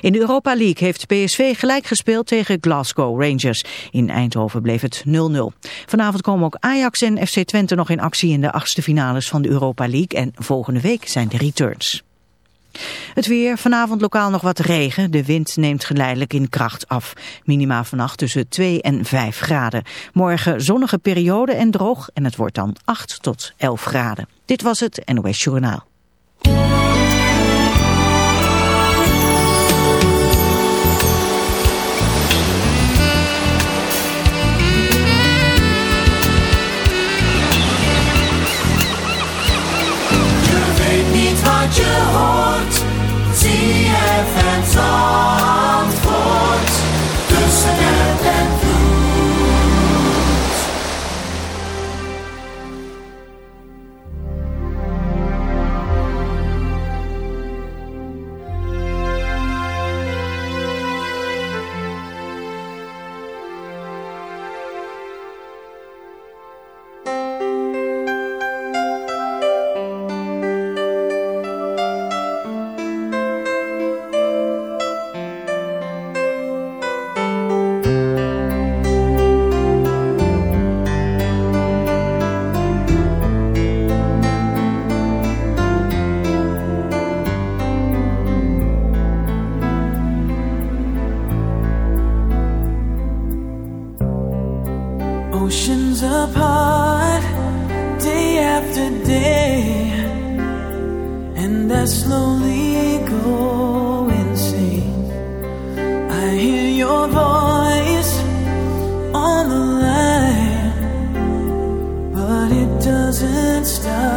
In de Europa League heeft PSV gelijk gespeeld tegen Glasgow Rangers. In Eindhoven bleef het 0-0. Vanavond komen ook Ajax en FC Twente nog in actie in de achtste finales van de Europa League. En volgende week zijn de returns. Het weer, vanavond lokaal nog wat regen. De wind neemt geleidelijk in kracht af. Minima vannacht tussen 2 en 5 graden. Morgen zonnige periode en droog en het wordt dan 8 tot 11 graden. Dit was het NOS Journaal. Wat je hoort. Zie je het antwoord tussen het en done.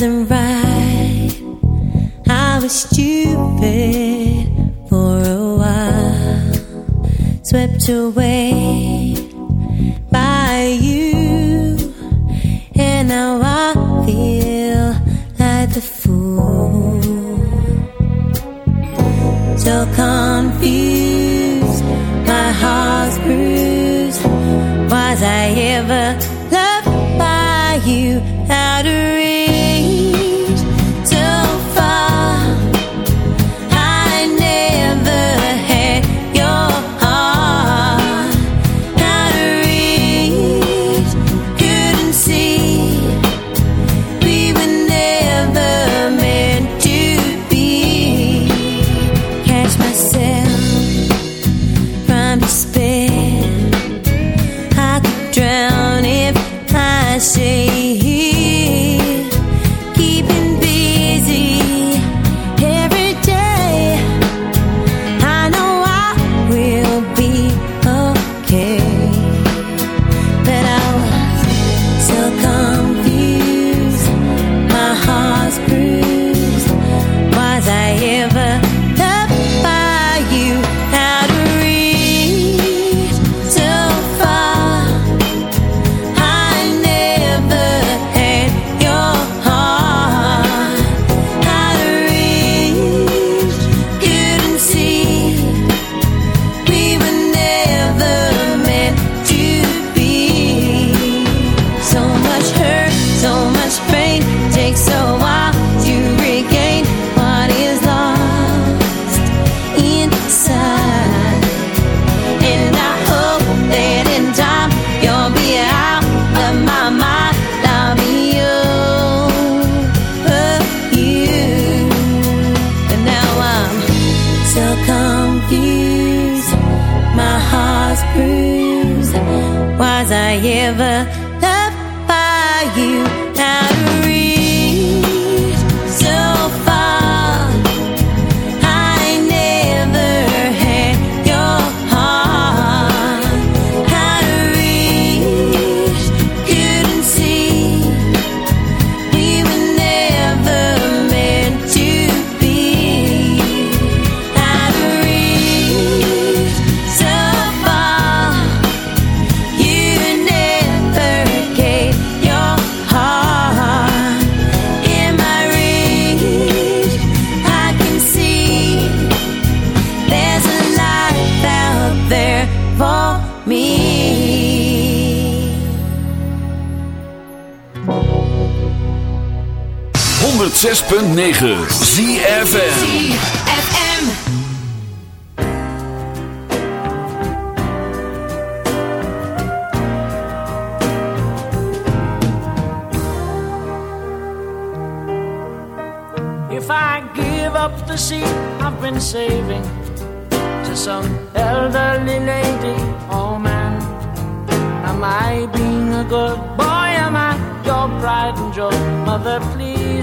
Wasn't right. I was stupid for a while, swept away by you, and now I feel like the fool. Bruised. Was I ever loved by you? 106.9 ZFM. ZFM. If I give up the seat I've been saving to some elderly lady, oh man, am I being a good boy? Am I your pride and joy? Mother, please,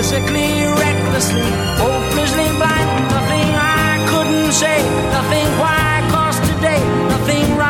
physically, recklessly, hopelessly blind, nothing I couldn't say, nothing why, cause today, nothing close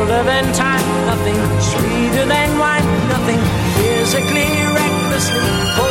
his hope.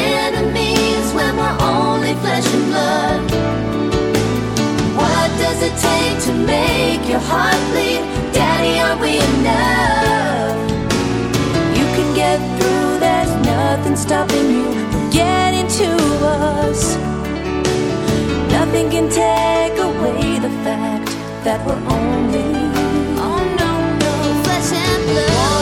only flesh and blood? What does it take to make your heart bleed? Daddy, are we enough? You can get through, there's nothing stopping you from getting to us. Nothing can take away the fact that we're only. Oh no, no, flesh and blood.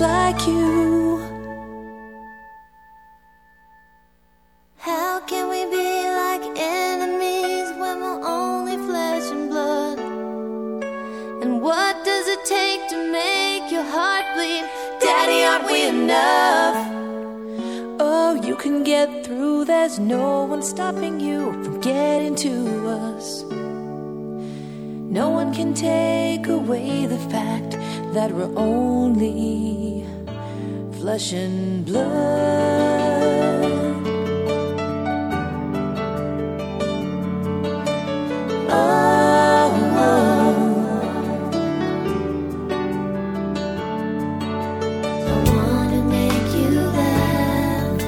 Like you. How can we be like enemies when we're only flesh and blood? And what does it take to make your heart bleed? Daddy, aren't we enough? Oh, you can get through, there's no one stopping you from getting to us. No one can take away the fact that we're only flesh and blood. Oh, oh, I wanna make you laugh.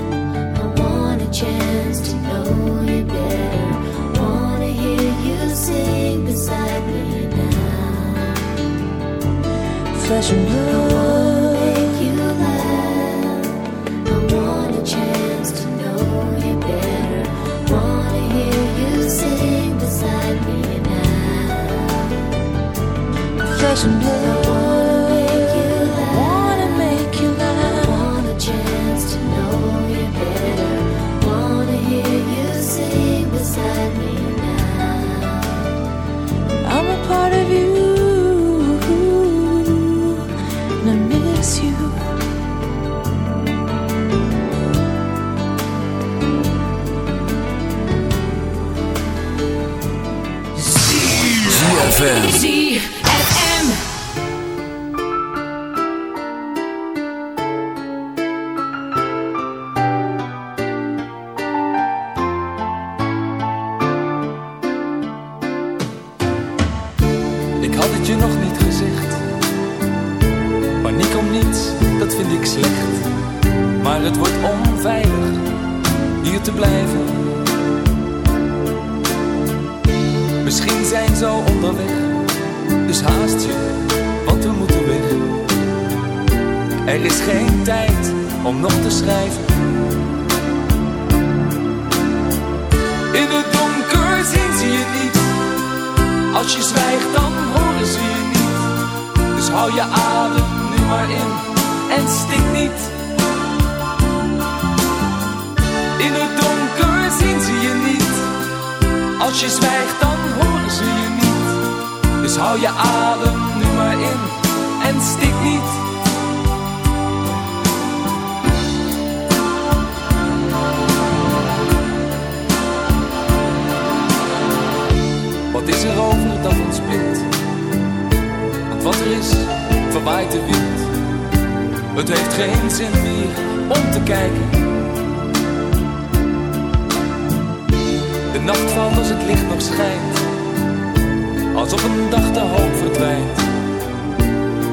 I want a chance to know you better. Wanna hear you sing flesh and blood. Make you laugh. I want a chance to know you better. Wanna hear you sing beside me now. Flesh and blood. En stik niet. Wat is er over dat ons bindt? Want wat er is, verwaait de wind. Het heeft geen zin meer om te kijken. De nacht valt als het licht nog schijnt. Als op een dag de hoop verdwijnt.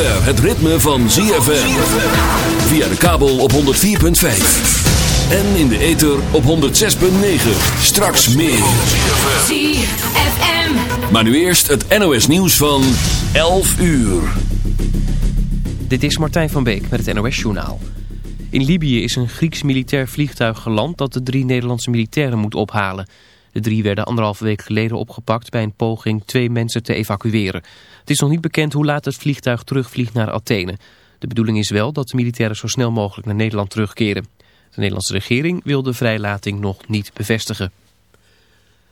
Zover het ritme van ZFM. Via de kabel op 104.5. En in de ether op 106.9. Straks meer. ZFM. Maar nu eerst het NOS nieuws van 11 uur. Dit is Martijn van Beek met het NOS-journaal. In Libië is een Grieks militair vliegtuig geland dat de drie Nederlandse militairen moet ophalen. De drie werden anderhalve week geleden opgepakt bij een poging twee mensen te evacueren. Het is nog niet bekend hoe laat het vliegtuig terugvliegt naar Athene. De bedoeling is wel dat de militairen zo snel mogelijk naar Nederland terugkeren. De Nederlandse regering wil de vrijlating nog niet bevestigen.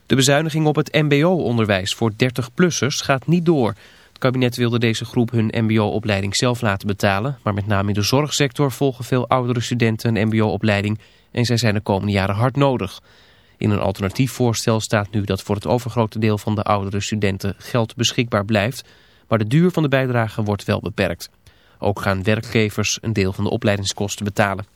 De bezuiniging op het mbo-onderwijs voor 30-plussers gaat niet door. Het kabinet wilde deze groep hun mbo-opleiding zelf laten betalen. Maar met name in de zorgsector volgen veel oudere studenten een mbo-opleiding... en zij zijn de komende jaren hard nodig. In een alternatief voorstel staat nu dat voor het overgrote deel van de oudere studenten geld beschikbaar blijft... maar de duur van de bijdrage wordt wel beperkt. Ook gaan werkgevers een deel van de opleidingskosten betalen.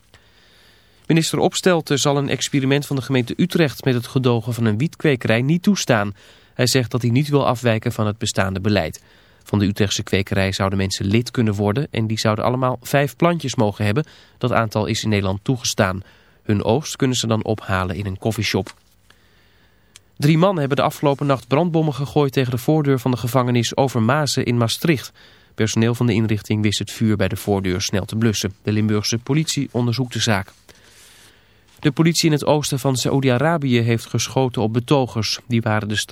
Minister Opstelten zal een experiment van de gemeente Utrecht met het gedogen van een wietkwekerij niet toestaan. Hij zegt dat hij niet wil afwijken van het bestaande beleid. Van de Utrechtse kwekerij zouden mensen lid kunnen worden en die zouden allemaal vijf plantjes mogen hebben. Dat aantal is in Nederland toegestaan. Hun oogst kunnen ze dan ophalen in een koffieshop. Drie mannen hebben de afgelopen nacht brandbommen gegooid tegen de voordeur van de gevangenis Overmazen in Maastricht. Personeel van de inrichting wist het vuur bij de voordeur snel te blussen. De Limburgse politie onderzoekt de zaak. De politie in het oosten van Saoedi-Arabië heeft geschoten op betogers. Die waren de straat